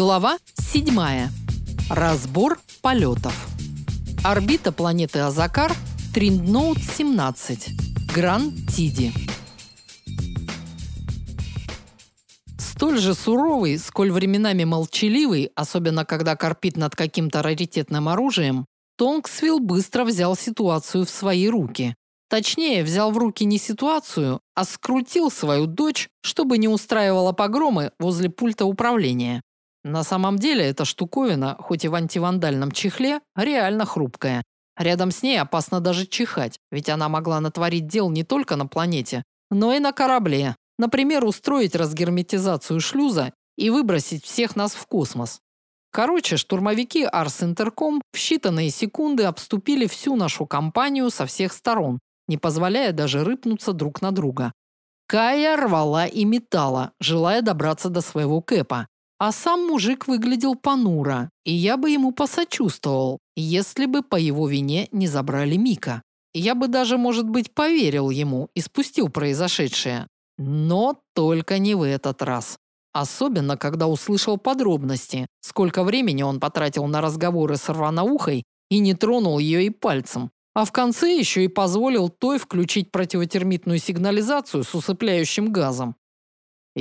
Глава 7. Разбор полетов. Орбита планеты Азакар, Триндноут 17. Гран-Тиди. Столь же суровый, сколь временами молчаливый, особенно когда корпит над каким-то раритетным оружием, Тонгсвилл быстро взял ситуацию в свои руки. Точнее, взял в руки не ситуацию, а скрутил свою дочь, чтобы не устраивала погромы возле пульта управления. На самом деле эта штуковина, хоть и в антивандальном чехле, реально хрупкая. Рядом с ней опасно даже чихать, ведь она могла натворить дел не только на планете, но и на корабле. Например, устроить разгерметизацию шлюза и выбросить всех нас в космос. Короче, штурмовики Ars Intercom в считанные секунды обступили всю нашу компанию со всех сторон, не позволяя даже рыпнуться друг на друга. Кая рвала и метала, желая добраться до своего кэпа. А сам мужик выглядел понуро, и я бы ему посочувствовал, если бы по его вине не забрали Мика. Я бы даже, может быть, поверил ему и спустил произошедшее. Но только не в этот раз. Особенно, когда услышал подробности, сколько времени он потратил на разговоры с рваноухой и не тронул ее и пальцем. А в конце еще и позволил той включить противотермитную сигнализацию с усыпляющим газом.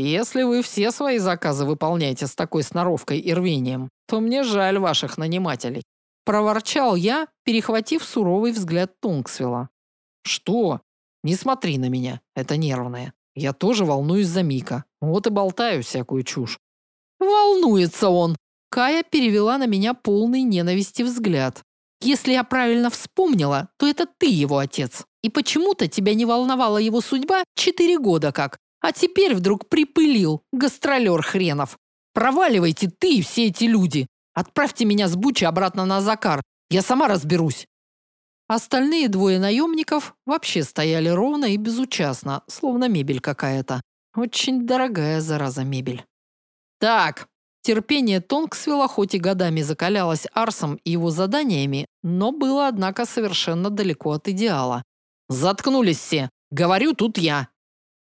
Если вы все свои заказы выполняете с такой сноровкой и рвением, то мне жаль ваших нанимателей. Проворчал я, перехватив суровый взгляд Тонксвилла. Что? Не смотри на меня, это нервное. Я тоже волнуюсь за Мика. Вот и болтаю всякую чушь. Волнуется он. Кая перевела на меня полный ненависти взгляд. Если я правильно вспомнила, то это ты его отец. И почему-то тебя не волновала его судьба четыре года как, а теперь вдруг припылил, гастролер хренов. Проваливайте ты и все эти люди. Отправьте меня с Бучи обратно на Закар. Я сама разберусь. Остальные двое наемников вообще стояли ровно и безучастно, словно мебель какая-то. Очень дорогая зараза мебель. Так, терпение Тонксвилла хоть и годами закалялось Арсом и его заданиями, но было, однако, совершенно далеко от идеала. Заткнулись все. Говорю, тут я.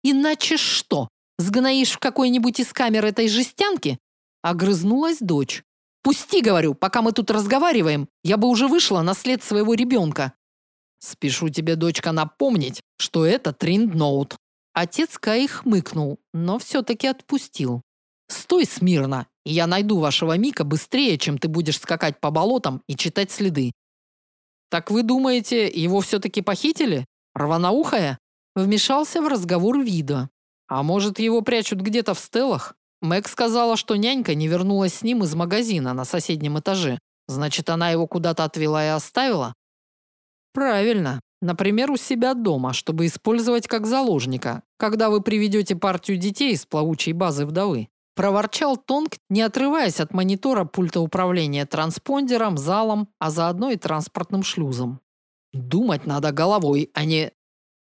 Иначе что? Сгноишь в какой-нибудь из камер этой жестянки? Огрызнулась дочь. Пусти, говорю, пока мы тут разговариваем. Я бы уже вышла на след своего ребенка. Спешу тебе, дочка, напомнить, что это Триндноут. Отец Кай хмыкнул, но все-таки отпустил. Стой смирно, и я найду вашего Мика быстрее, чем ты будешь скакать по болотам и читать следы. Так вы думаете, его все-таки похитили? Рваноухая? Вмешался в разговор Вида. А может, его прячут где-то в стелах? Мэг сказала, что нянька не вернулась с ним из магазина на соседнем этаже. Значит, она его куда-то отвела и оставила? Правильно. Например, у себя дома, чтобы использовать как заложника, когда вы приведете партию детей из плавучей базы вдовы. Проворчал Тонг, не отрываясь от монитора пульта управления транспондером, залом, а заодно и транспортным шлюзом. Думать надо головой, а не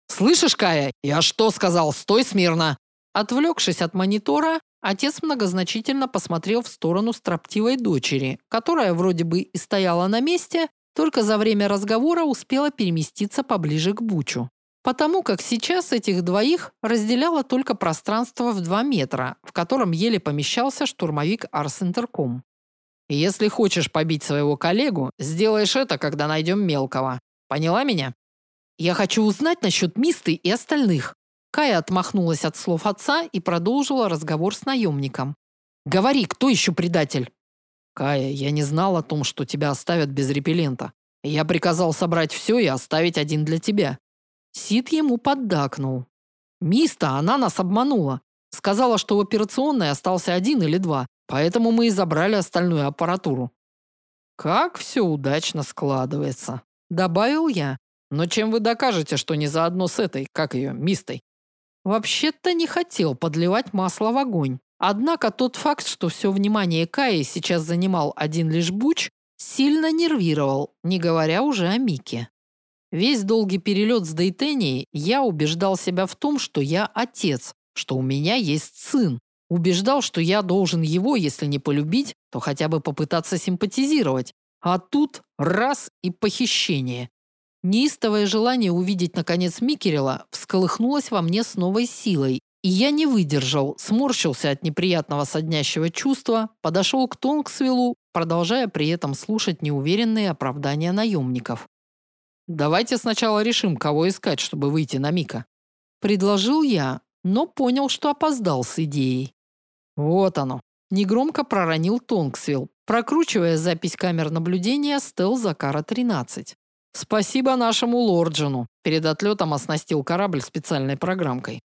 «Слышишь, Кая, я что сказал? Стой смирно!» Отвлекшись от монитора, отец многозначительно посмотрел в сторону строптивой дочери, которая вроде бы и стояла на месте, только за время разговора успела переместиться поближе к Бучу. Потому как сейчас этих двоих разделяло только пространство в 2 метра, в котором еле помещался штурмовик Арсентерком. Если хочешь побить своего коллегу, сделаешь это, когда найдем мелкого. Поняла меня? Я хочу узнать насчет Мисты и остальных. Кая отмахнулась от слов отца и продолжила разговор с наемником. Говори, кто еще предатель? Кая, я не знал о том, что тебя оставят без репеллента. Я приказал собрать все и оставить один для тебя. Сид ему поддакнул. Миста, она нас обманула. Сказала, что в операционной остался один или два, поэтому мы и забрали остальную аппаратуру. Как все удачно складывается, добавил я. Но чем вы докажете, что не заодно с этой, как ее, мистой? Вообще-то не хотел подливать масло в огонь. Однако тот факт, что все внимание Каи сейчас занимал один лишь Буч, сильно нервировал, не говоря уже о Мике. Весь долгий перелет с Дейтенией я убеждал себя в том, что я отец, что у меня есть сын. Убеждал, что я должен его, если не полюбить, то хотя бы попытаться симпатизировать. А тут раз и похищение. Неистовое желание увидеть наконец Микерела всколыхнулось во мне с новой силой, и я не выдержал, сморщился от неприятного соднящего чувства, подошел к Тонгсвиллу, продолжая при этом слушать неуверенные оправдания наемников. Давайте сначала решим, кого искать, чтобы выйти на Мика, предложил я, но понял, что опоздал с идеей. Вот оно. Негромко проронил Тонгсвилл, прокручивая запись камер наблюдения Стел Закара 13. Спасибо нашему Лорджину. Перед отлетом оснастил корабль специальной программкой.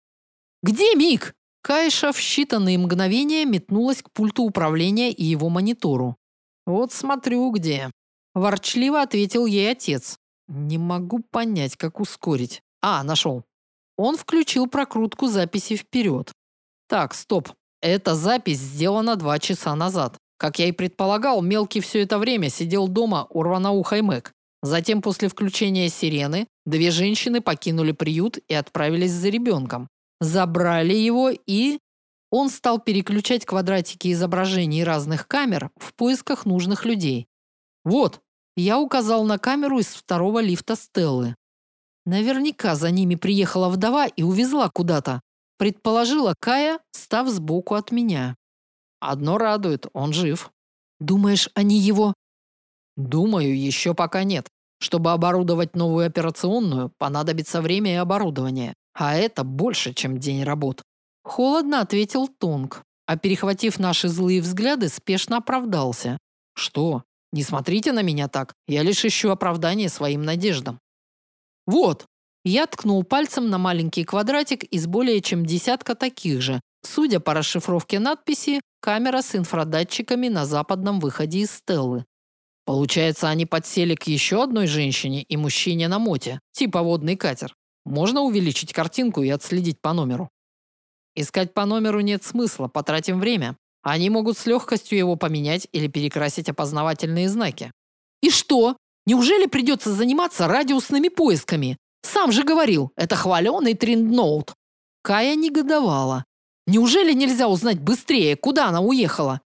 Где Мик? Кайша в считанные мгновения метнулась к пульту управления и его монитору. Вот смотрю где. Ворчливо ответил ей отец. Не могу понять, как ускорить. А, нашел. Он включил прокрутку записи вперед. Так, стоп. Эта запись сделана два часа назад. Как я и предполагал, мелкий все это время сидел дома у рваноухой Мэг. Затем после включения сирены две женщины покинули приют и отправились за ребенком. Забрали его и он стал переключать квадратики изображений разных камер в поисках нужных людей. Вот, я указал на камеру из второго лифта Стеллы. Наверняка за ними приехала вдова и увезла куда-то, предположила Кая, став сбоку от меня. Одно радует, он жив. Думаешь, они его Думаю, еще пока нет. Чтобы оборудовать новую операционную, понадобится время и оборудование, а это больше, чем день работ. Холодно ответил Тонг, а перехватив наши злые взгляды, спешно оправдался. Что? Не смотрите на меня так. Я лишь ищу оправдание своим надеждам. Вот. Я ткнул пальцем на маленький квадратик из более чем десятка таких же. Судя по расшифровке надписи, камера с инфрадатчиками на западном выходе из Стеллы. Получается, они подсели к еще одной женщине и мужчине на моте, типа водный катер. Можно увеличить картинку и отследить по номеру. Искать по номеру нет смысла, потратим время. Они могут с легкостью его поменять или перекрасить опознавательные знаки. И что? Неужели придется заниматься радиусными поисками? Сам же говорил, это хваленый трендноут. Кая негодовала. Неужели нельзя узнать быстрее, куда она уехала?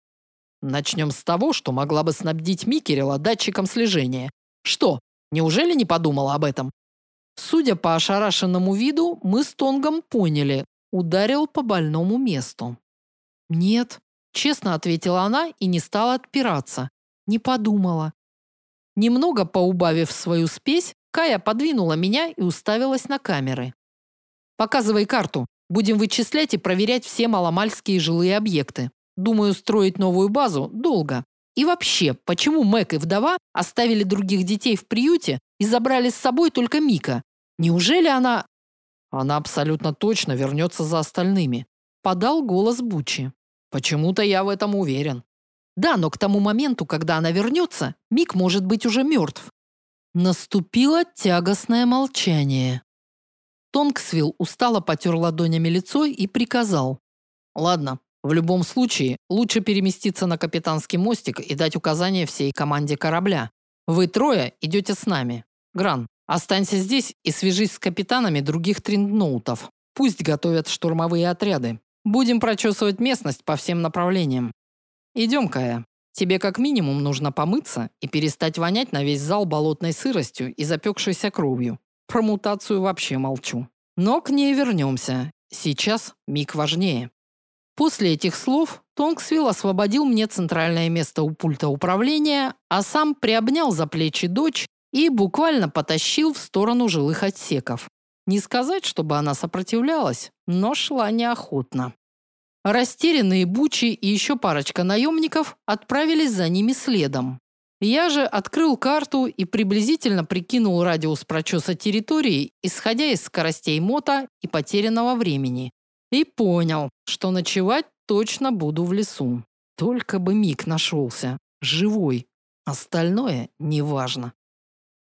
Начнем с того, что могла бы снабдить Микерила датчиком слежения. Что, неужели не подумала об этом? Судя по ошарашенному виду, мы с Тонгом поняли, ударил по больному месту. Нет, честно ответила она и не стала отпираться. Не подумала. Немного поубавив свою спесь, Кая подвинула меня и уставилась на камеры. Показывай карту. Будем вычислять и проверять все маломальские жилые объекты. Думаю, строить новую базу долго. И вообще, почему Мэг и вдова оставили других детей в приюте и забрали с собой только Мика? Неужели она Она абсолютно точно вернется за остальными, подал голос Бучи. Почему-то я в этом уверен. Да, но к тому моменту, когда она вернется, Мик может быть уже мертв. Наступило тягостное молчание. Тонгсвилл устало потер ладонями лицо и приказал: "Ладно, в любом случае, лучше переместиться на капитанский мостик и дать указания всей команде корабля. Вы трое идете с нами. Гран, останься здесь и свяжись с капитанами других триндноутов. Пусть готовят штурмовые отряды. Будем прочесывать местность по всем направлениям. Идем, Кая. Тебе как минимум нужно помыться и перестать вонять на весь зал болотной сыростью и запекшейся кровью. Про мутацию вообще молчу. Но к ней вернемся. Сейчас миг важнее. После этих слов Тонгсвилл освободил мне центральное место у пульта управления, а сам приобнял за плечи дочь и буквально потащил в сторону жилых отсеков. Не сказать, чтобы она сопротивлялась, но шла неохотно. Растерянные Бучи и еще парочка наемников отправились за ними следом. Я же открыл карту и приблизительно прикинул радиус прочеса территории, исходя из скоростей мота и потерянного времени. И понял, что ночевать точно буду в лесу. Только бы Мик нашелся, живой. Остальное неважно.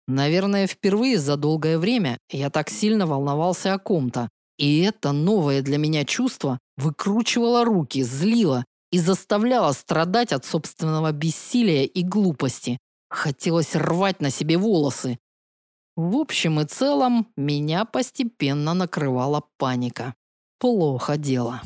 Наверное, впервые за долгое время я так сильно волновался о ком-то, и это новое для меня чувство выкручивало руки, злило и заставляло страдать от собственного бессилия и глупости. Хотелось рвать на себе волосы. В общем и целом, меня постепенно накрывала паника. Плохо дело.